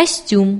костюм.